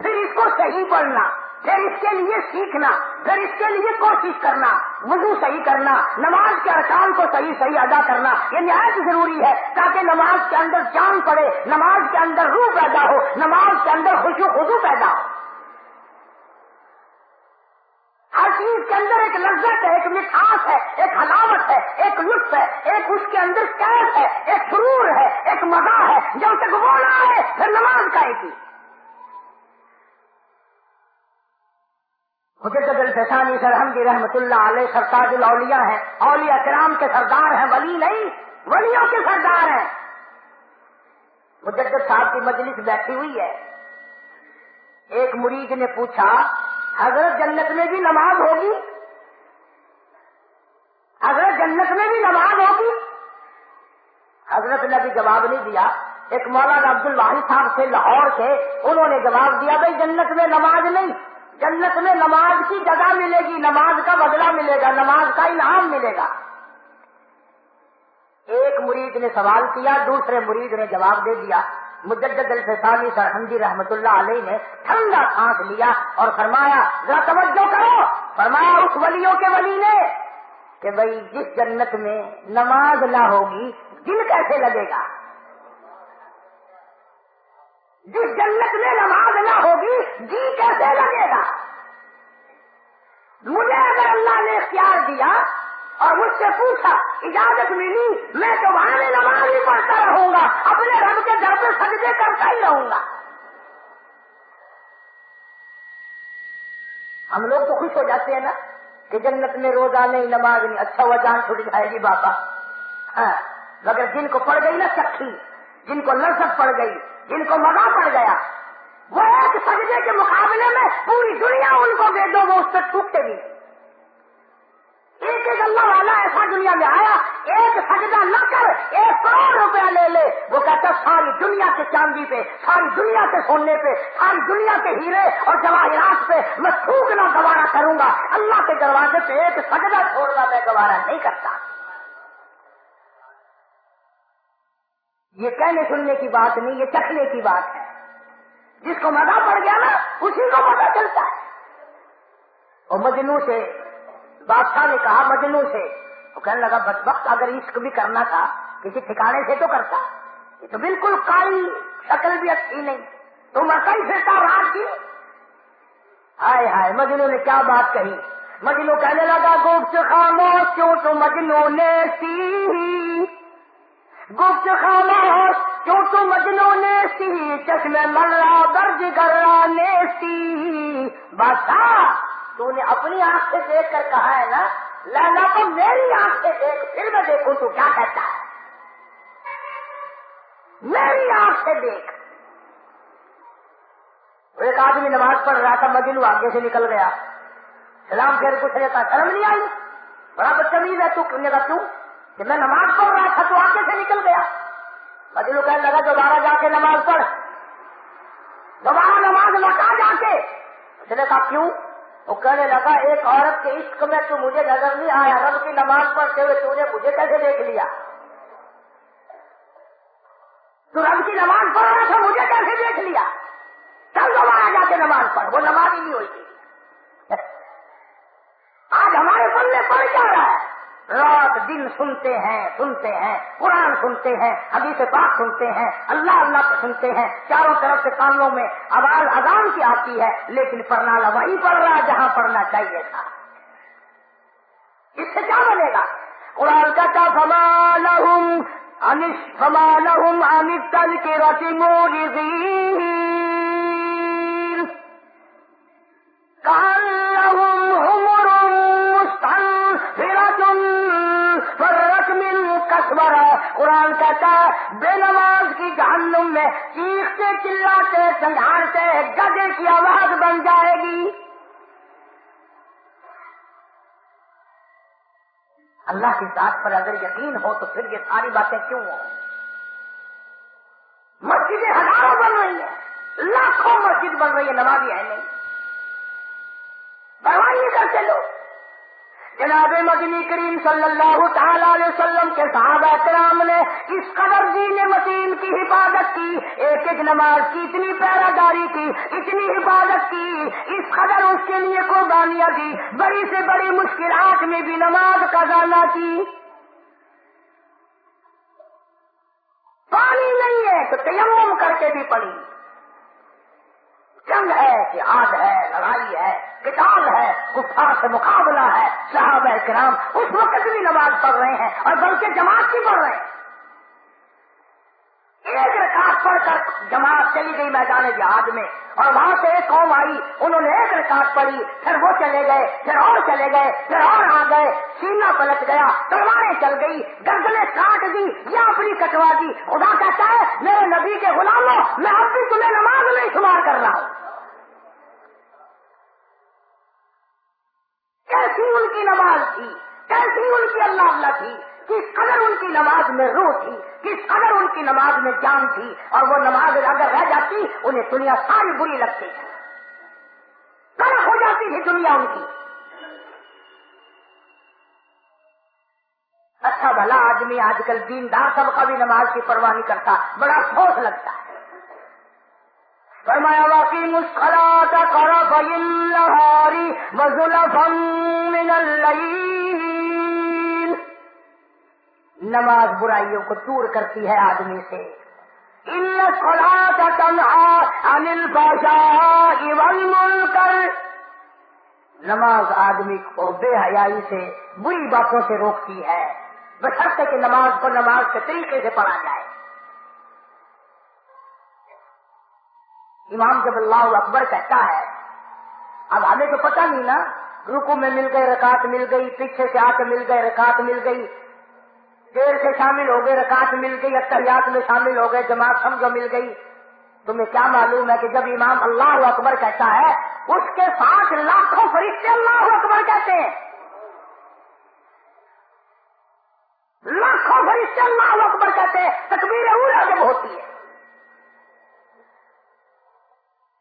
پھر اس کو صحیح پڑھنا، پھر اس کے لیے سیکھنا، پھر اس کے لیے کوشش کرنا، وضو صحیح کرنا، نماز کے ارکان کو صحیح صحیح ادا کرنا، یہ نہایت ضروری ہے تاکہ نماز کے اندر جان پڑے، نماز کے اندر روح پیدا ہو، نماز کے اندر خوشی خدو پیدا ہو ہر چیز کے اندر ایک لذت ہے، ایک مٹھاس ہے، ایک حلاوت ہے، ایک لطف ہے، ایک اس کے اندر کیس ہے، ایک سرور ہے، ایک مزہ ہے، جب تک وہ نہ آئے، پھر نماز کا ایک مجدد الفسانی سرحمدی رحمت اللہ علیہ سرتاج الاولیاء ہیں، اولیاء کرام کے سردار ہیں، ولی نہیں، ولیوں کے سردار ہیں۔ مجدد صاحب کی مجلس بیٹھی ہوئی ہے۔ ایک مرید نے پوچھا، حضرت جنت میں بھی نماز ہوگی؟ جنت میں بھی نماز ہوگی؟ حضرت نے ابھی جواب نہیں دیا۔ ایک مولانا عبد الواحد صاحب سے لاہور سے انہوں نے جواب دیا، بھائی جنت میں نماز نہیں، جنت میں نماز کی جگہ ملے گی، نماز کا بدلہ ملے گا، نماز کا انعام ملے گا۔ ایک مرید نے سوال کیا، دوسرے مرید نے جواب دے دیا۔ مجدد الفسانی سرحمدی رحمت اللہ علیہ نے ٹھنڈا سانس لیا اور فرمایا، ذرا توجہ کرو۔ فرمایا، اس ولیوں کے ولی نے کہ بھائی جس جنت میں نماز نہ ہوگی، دل کیسے لگے گا؟ جس جنت میں نماز نہ ہوگی جی کیسے لگے گا؟ مجھے اگر اللہ نے اختیار دیا اور مجھ سے پوچھا، اجازت ملی، میں تو وہاں میں نماز ہی پڑھتا رہوں گا، اپنے رب کے گھر پہ سجدے کرتا ہی رہوں گا۔ ہم لوگ تو خوش ہو جاتے ہیں نا؟ کہ جنت میں روزہ نہیں، نماز نہیں۔ اچھا ہوا جان چھوٹ جائے گی بابا ہاں مگر جن کو پڑ گئی نا سکھی جن کو نرسک پڑ گئی، جن کو مزہ پڑ گیا، وہ ایک سجدے کے مقابلے میں پوری دنیا ان کو دے دو، وہ اس سے ٹوٹتے بھی۔ ایک ایک اللہ والا ایسا دنیا میں آیا، ایک سجدہ نہ کر، ایک کروڑ روپیہ لے لے۔ وہ کہتا ساری دنیا کے چاندی پہ، ساری دنیا کے سونے پہ، ساری دنیا کے ہیرے اور جواہرات پہ میں تھوکنا گوارا کروں گا۔ اللہ کے دروازے پہ ایک سجدہ چھوڑنا میں گوارا نہیں کرتا۔ یہ کہنے سننے کی بات نہیں، یہ چکھنے کی بات ہے۔ جس کو مزہ پڑ گیا نا، اسی کو پتا چلتا ہے۔ اور مجنو سے بادشاہ نے کہا مجنو سے۔ وہ کہنے لگا، بس وقت اگر عشق بھی کرنا تھا، کسی ٹھکانے سے تو کرتا۔ یہ تو بالکل کائی شکل بھی اچھی نہیں۔ تو مکئی سے رات کی۔ ہائے ہائے مجنو نے کیا بات کہی؟ مجنو کہنے لگا گفت خاموش کیوں تو مجنو نے سی گفت خاموش کیوں تو مجنو نے سی چشمے مرا درج کرا نے سی بادشاہ! تو نے اپنی آنکھ سے دیکھ کر کہا ہے نا لالا تو میری آنکھ سے دیکھ، پھر میں دیکھوں تو کیا کہتا ہے؟ میری آنکھ سے دیکھ۔ ایک آدمی نماز پڑھ رہا تھا مجلو آگے سے نکل گیا۔ سلام پھر کچھ نہیں کہا شرم نہیں آئی؟ بڑا بدتمیز ہے تو نے کہا کیوں؟ کہ میں نماز پڑھ رہا تھا تو آگے سے نکل گیا۔ مجلو کہنے لگا، دوبارہ جا کے نماز پڑھ۔ دوبارہ نماز لوٹا جا کے۔ اس نے کہا، کیوں؟ وہ کہنے لگا، ایک عورت کے عشق میں تو مجھے نظر نہیں آیا، رب کی نماز پڑھتے ہوئے تو نے مجھے کیسے دیکھ لیا؟ تو رب کی نماز پڑھ رہا تھا، مجھے کیسے دیکھ لیا؟ چل دوبارہ جا کے نماز پڑھ، وہ نماز ہی نہیں ہوئی تھی۔ آج ہمارے پلے پڑ جا رہا ہے؟ رات دن سنتے ہیں سنتے ہیں، قرآن سنتے ہیں، حدیث پاک سنتے ہیں، اللہ اللہ کو سنتے ہیں، چاروں طرف سے کانوں میں آواز اذان کی آتی ہے، لیکن پڑھنا وہی پڑھ رہا، جہاں پڑھنا چاہیے تھا۔ اس سے کیا بنے گا؟ قرآن کا کیا فمال انش فمال انل کے رسی موری قرآن کہتا ہے، بے نماز کی جہنم میں چیختے، چلاتے، سنگھارتے، گدے کی آواز بن جائے گی۔ اللہ کی ذات پر اگر یقین ہو تو پھر یہ ساری باتیں کیوں ہوں؟ مسجدیں ہزاروں بن رہی ہیں۔ لاکھوں مسجد بن رہی ہے نمازی ہے نہیں۔ سے لوگ۔ جناب مدنی کریم صلی اللہ تعالی علیہ وسلم کے صحابہ کرام نے اس قدر دین متین کی حفاظت کی، ایک ایک نماز کی، اتنی پیرا داری کی، اتنی حفاظت کی، اس قدر اس کے لیے قربانیاں دی، بڑی سے بڑی مشکلات میں بھی نماز کا کی۔ پانی نہیں ہے تو تیمم کر کے بھی پڑی جنگ ہے، جہاد ہے، لڑائی ہے کتاب ہے، کفار سے مقابلہ ہے، صحابہ کرام اس وقت بھی نماز پڑھ رہے ہیں اور بلکہ جماعت بھی پڑھ رہے ہیں۔ ایک رکاط پڑھ کر جماعت چلی گئی میدان جہاد میں اور وہاں سے ایک قوم آئی، انہوں نے ایک رکاط پڑھی، پھر وہ چلے گئے، پھر اور چلے گئے، پھر اور آ گئے سینا پلٹ گیا، تلواریں چل گئی گردلیں کاٹ دی یا اپنی کٹوا دی، خدا کہتا ہے میرے نبی کے غلاموں، میں اب بھی تمہیں نماز میں شمار کر رہا ہوں۔ کیسی ان کی نماز تھی کیسی ان کی اللہ اللہ تھی، کس قدر ان کی نماز میں روح تھی، کس قدر ان کی نماز میں جان تھی، اور وہ نماز اگر رہ جاتی، انہیں دنیا ساری بری لگتی۔ کل ہو جاتی تھی دنیا ان کی۔ اچھا بھلا آدمی آج کل دیندار سب کا بھی نماز کی پرواہ نہیں کرتا، بڑا افسوس لگتا ہے۔ فرمایا واقعی مسکرات کرا بھائی من اللیل نماز برائیوں کو دور کرتی ہے آدمی سے۔ تنہا انل کر نماز آدمی کو بے حیائی سے بری باتوں سے روکتی ہے۔ بشرطے کہ نماز کو نماز کے طریقے سے پڑھا جائے۔ امام جب اللہ اکبر کہتا ہے، اب ہمیں تو پتہ نہیں نا، رکو میں مل گئے رکعت مل گئی، پیچھے سے آ کے مل گئے رکعت مل گئی، دیر سے شامل ہو گئے رکاط مل گئی اتحیات میں شامل ہو گئے، جماعت سمجھو مل گئی۔ تمہیں کیا معلوم ہے کہ جب امام اللہ اکبر کہتا ہے، اس کے ساتھ لاکھوں فرشتے اللہ اکبر کہتے ہیں۔ لاکھوں فرشتے اللہ اکبر کہتے ہیں۔ تکبیر اولا جب ہوتی ہے۔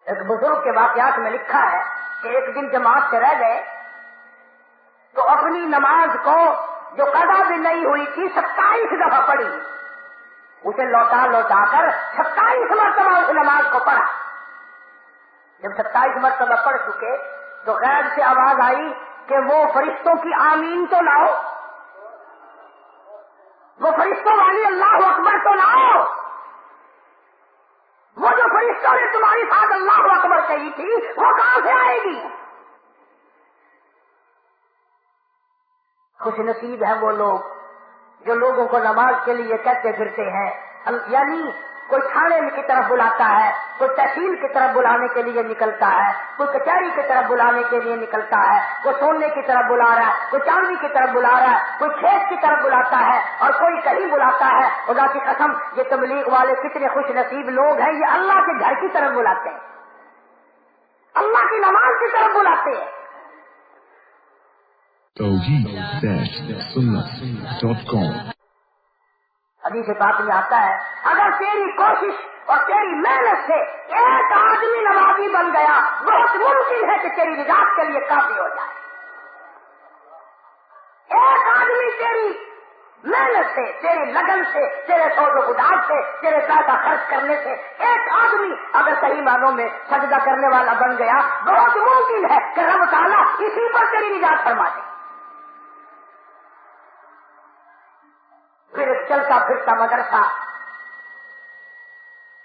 ایک بزرگ کے واقعات میں لکھا ہے کہ ایک دن جماعت سے رہ گئے تو اپنی نماز کو جو قضا بھی نہیں ہوئی تھی، ستائیس دفعہ پڑھی۔ اسے لوٹا لوٹا کر ستائیس مرتبہ اس نماز کو پڑھا۔ جب ستائیس مرتبہ پڑھ چکے تو غیر سے آواز آئی کہ وہ فرشتوں کی آمین تو نہ ہو۔ وہ فرشتوں والی اللہ اکبر تو نہ فرشتوں نے تمہاری ساتھ اللہ اکبر کہی تھی، وہ کہاں سے آئے گی؟ خوش نصیب ہیں وہ لوگ جو لوگوں کو نماز کے لیے کہتے پھرتے ہیں۔ یعنی کوئی تھانے کی طرف بلاتا ہے، کوئی تحصیل کی طرف بلانے کے لیے نکلتا ہے، کوئی کچہری کی طرف بلانے کے لیے نکلتا ہے، کوئی سونے کی طرف بلا رہا ہے، کوئی چاندی کی طرف بلا رہا ہے، کوئی کھیت کی طرف بلاتا ہے اور کوئی کہیں بلاتا ہے۔ خدا کی قسم، یہ تبلیغ والے کتنے خوش نصیب لوگ ہیں، یہ اللہ کے گھر کی طرف بلاتے ہیں۔ اللہ کی نماز کی طرف بلاتے ہیں۔ ابھی سے بات میں آتا ہے، اگر تیری کوشش اور تیری محنت سے ایک آدمی نمازی بن گیا، بہت ممکن ہے کہ تیری نجات کے لیے کافی ہو جائے۔ ایک آدمی تیری محنت سے، تیری لگن سے، تیرے سوز و گدار سے، تیرے پیسہ خرچ کرنے سے ایک آدمی اگر صحیح معنوں میں سجدہ کرنے والا بن گیا، بہت ممکن ہے کہ رب تعالیٰ اسی پر تیری نجات فرما دے چلتا پھرتا مدرسہ۔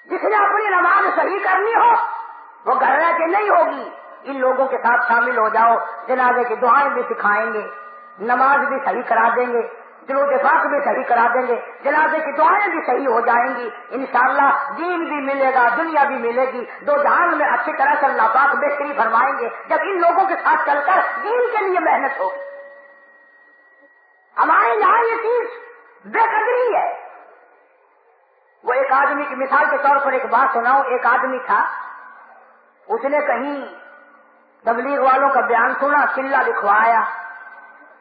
جس نے اپنی نماز صحیح کرنی ہو، وہ گھر رہ کے نہیں ہوگی۔ ان لوگوں کے ساتھ شامل ہو جاؤ، جنازے کی دعائیں بھی سکھائیں گے، نماز بھی صحیح کرا دیں گے دلو دفاق بھی صحیح کرا دیں گے، جنازے کی دعائیں بھی صحیح ہو جائیں گی۔ انشاءاللہ دین بھی ملے گا، دنیا بھی ملے گی۔ دو جہان میں اچھی طرح سے اللہ پاک بہتری فرمائیں گے۔ جب ان لوگوں کے ساتھ چل کر دین کے لیے محنت ہوگی۔ ہمارے یہاں یہ چیز بے قدری ہے۔ وہ ایک آدمی کی مثال کے طور پر ایک بات سناؤ ایک آدمی تھا، اس نے کہیں تبلیغ والوں کا بیان سنا چلا لکھوایا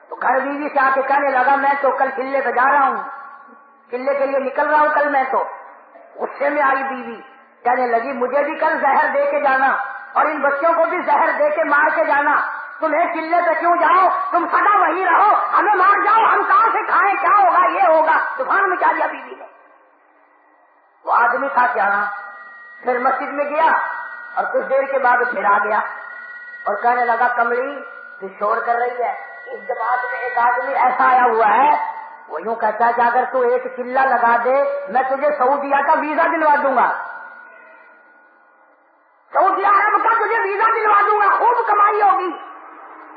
تو گھر بیوی سے آ کے کہنے لگا، میں تو کل چلے پہ جا رہا ہوں۔ چلے کے لیے نکل رہا ہوں کل میں تو۔ غصے میں آئی بیوی۔ کہنے لگی، مجھے بھی کل زہر دے کے جانا اور ان بچوں کو بھی زہر دے کے مار کے جانا۔ تمہیں چلے پہ کیوں جاؤ؟ تم سدا وہی رہو۔ ہمیں مار جاؤ۔ ہم کہاں سے کھائیں؟ کیا ہوگا؟ یہ ہوگا۔ طوفان میں کیا دیا بیوی نے۔ وہ آدمی تھا کیا؟ پھر مسجد میں گیا اور کچھ دیر کے بعد پھر آ گیا اور کہنے لگا کمڑی تو شور کر رہی ہے۔ اس جماعت میں ایک آدمی ایسا آیا ہوا ہے، وہ یوں کہتا ہے کہ اگر تو ایک چلا لگا دے، میں تجھے سعودیہ کا ویزا دلوا دوں گا۔ سعودی عرب کا تجھے ویزا دلوا دوں گا۔ خوب کمائی ہوگی۔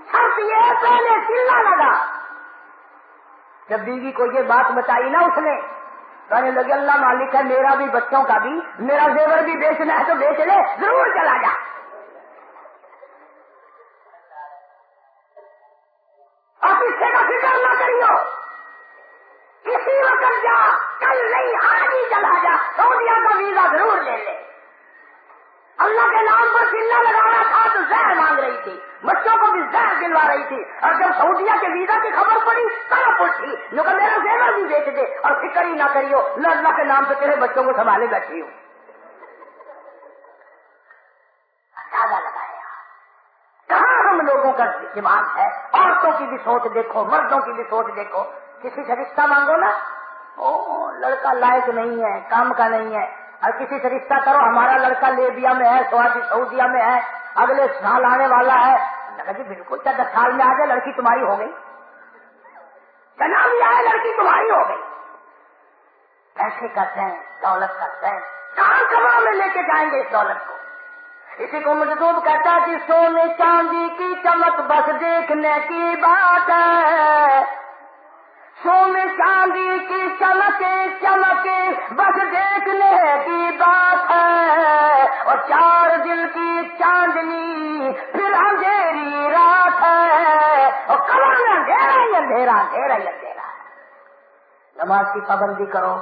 شرط یہ پہلے چلا لگا۔ جب بیوی کو یہ بات بتائی نا اس نے، کہنے لگے، اللہ مالک ہے، میرا بھی بچوں کا بھی، میرا زیور بھی بیچنا ہے تو بیچ لے، ضرور چلا جا۔ آپ اس سے کا فکر نہ کریو۔ کسی وقت جا، کل نہیں، آج ہی چلا جا۔ سعودیہ کا ویزا ضرور لے لے۔ اللہ کے نام پر چلنا لگا رہا تھا تو زہر مانگ رہی تھی۔ بچوں کو بھی زہر دلوا رہی تھی۔ اور جب سعودیہ کے ویزا کی خبر پڑی تب اٹھی جو کہ میرا زیور بھی بیچ دے اور فکر ہی نہ کریو، میں اللہ کے نام پہ تیرے بچوں کو سنبھالے بیٹھی ہوں۔ اندازہ لگایا۔ کہاں ہم لوگوں کا دماغ ہے؟ عورتوں کی بھی سوچ دیکھو، مردوں کی بھی سوچ دیکھو۔ کسی سے رشتہ مانگو نا؟ او لڑکا لائق نہیں ہے، کام کا نہیں ہے۔ اور کسی سے رشتہ کرو، ہمارا لڑکا لیبیا میں ہے سعودی سعودیہ میں ہے، اگلے سال آنے والا ہے۔ جی بالکل کیا دس سال میں آ جائے، لڑکی تمہاری ہو گئی۔ چنا بھی آئے، لڑکی تمہاری ہو گئی۔ ایسے کرتے ہیں دولت کرتے ہیں کہاں کما میں لے کے جائیں گے اس دولت کو؟ اسی کو مجدوب کہتا ہے کہ سونے چاندی کی چمک بس دیکھنے کی بات ہے۔ سونے چاندی کی چمکے چمکے، بس دیکھنے کی بات ہے۔ اور چار دل کی چاندنی پھر اندھیری رات ہے۔ اور کمر میں اندھیرا ہی اندھیرا اندھیرا ہی اندھیرا۔ ہے نماز کی پابندی کرو،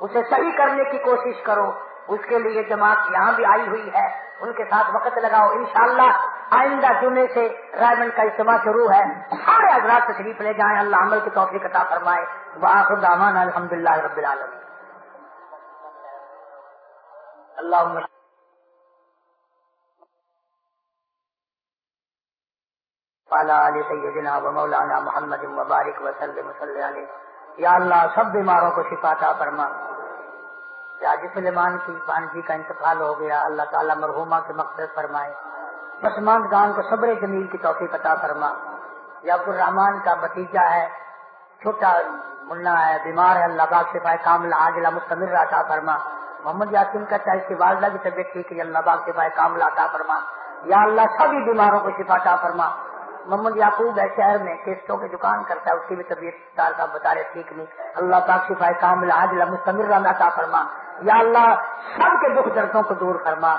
اسے صحیح کرنے کی کوشش کرو۔ اس کے لیے جماعت یہاں بھی آئی ہوئی ہے۔ ان کے ساتھ وقت لگاؤ، انشاءاللہ آئندہ جمعے سے رائمنڈ کا اجتماع شروع ہے۔ سارے حضرات تشریف لے جائیں۔ اللہ عمل کی توفیق عطا فرمائے۔ باخر دامان الحمد للہ رب العالم اللہ علیہ سیدنا و مولانا محمد مبارک وسلم صلی علیہ۔ یا اللہ سب بیماروں کو شفا عطا فرما۔ آج سلیمان کی پانچی کا انتقال ہو گیا، اللہ تعالیٰ مرحوما کے مقصد فرمائے۔ پسماند گان کو صبر جمیل کی توفیق عطا فرما۔ یا عبد الرحمان کا بتیجا ہے، چھوٹا منا ہے، بیمار ہے، اللہ باغ سے پائے کامل، عاجلہ، مستمر عطا فرما۔ محمد یاسین کا چاہے اس کی والدہ کی طبیعت ٹھیک ہے، اللہ باغ سے پائے کامل عطا فرما۔ یا اللہ سبھی بیماروں کو شفا عطا فرما۔ محمد یعقوب ہے، شہر میں کیسٹوں کی دکان کرتا ہے، اس کی بھی طبیعت صاحب بتا رہے ٹھیک نہیں۔ اللہ پاک شفا کامل عاجلہ مستمر عطا فرما۔ یا اللہ، سب کے دکھ دردوں کو دور فرما،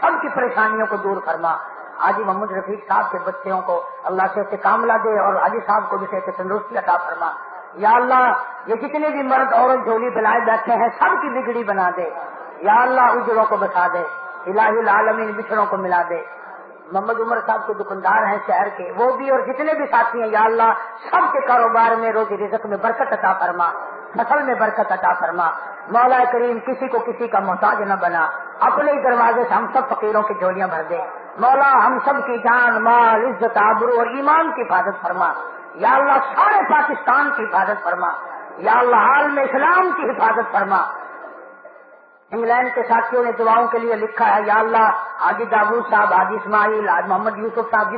سب کی پریشانیوں کو دور فرما۔ حاجی محمد رفیق صاحب کے بچوں کو اللہ سے کاملہ دے اور حاجی صاحب کو بھی سے تندرستی عطا فرما۔ یا اللہ، یہ جتنے بھی مرد، عورت، جھولی، بلائے بیٹھے ہیں، سب کی بگڑی بنا دے۔ یا اللہ، اجروں کو بتا دے، الہی العالمین بچڑوں کو ملا دے۔ محمد عمر صاحب کے دکاندار ہیں شہر کے، وہ بھی اور جتنے بھی ساتھی ہیں، یا اللہ، سب کے کاروبار میں روزی رزق میں برکت عطا فرما، فصل میں برکت عطا فرما۔ مولا کریم کسی کو کسی کا محتاج نہ بنا۔ اپنے ہی دروازے سے ہم سب فقیروں کی جوڑیاں بھر دیں۔ مولا، ہم سب کی جان، مال، عزت، آبرو اور ایمان کی حفاظت فرما۔ یا اللہ، سارے پاکستان کی حفاظت فرما۔ یا اللہ، حال میں اسلام کی حفاظت فرما۔ انگلینڈ کے ساتھیوں نے دعاؤں کے لیے لکھا ہے، یا اللہ، حاجی دابو صاحب، حاجی اسماعیل آج محمد یوسف صاحب، جس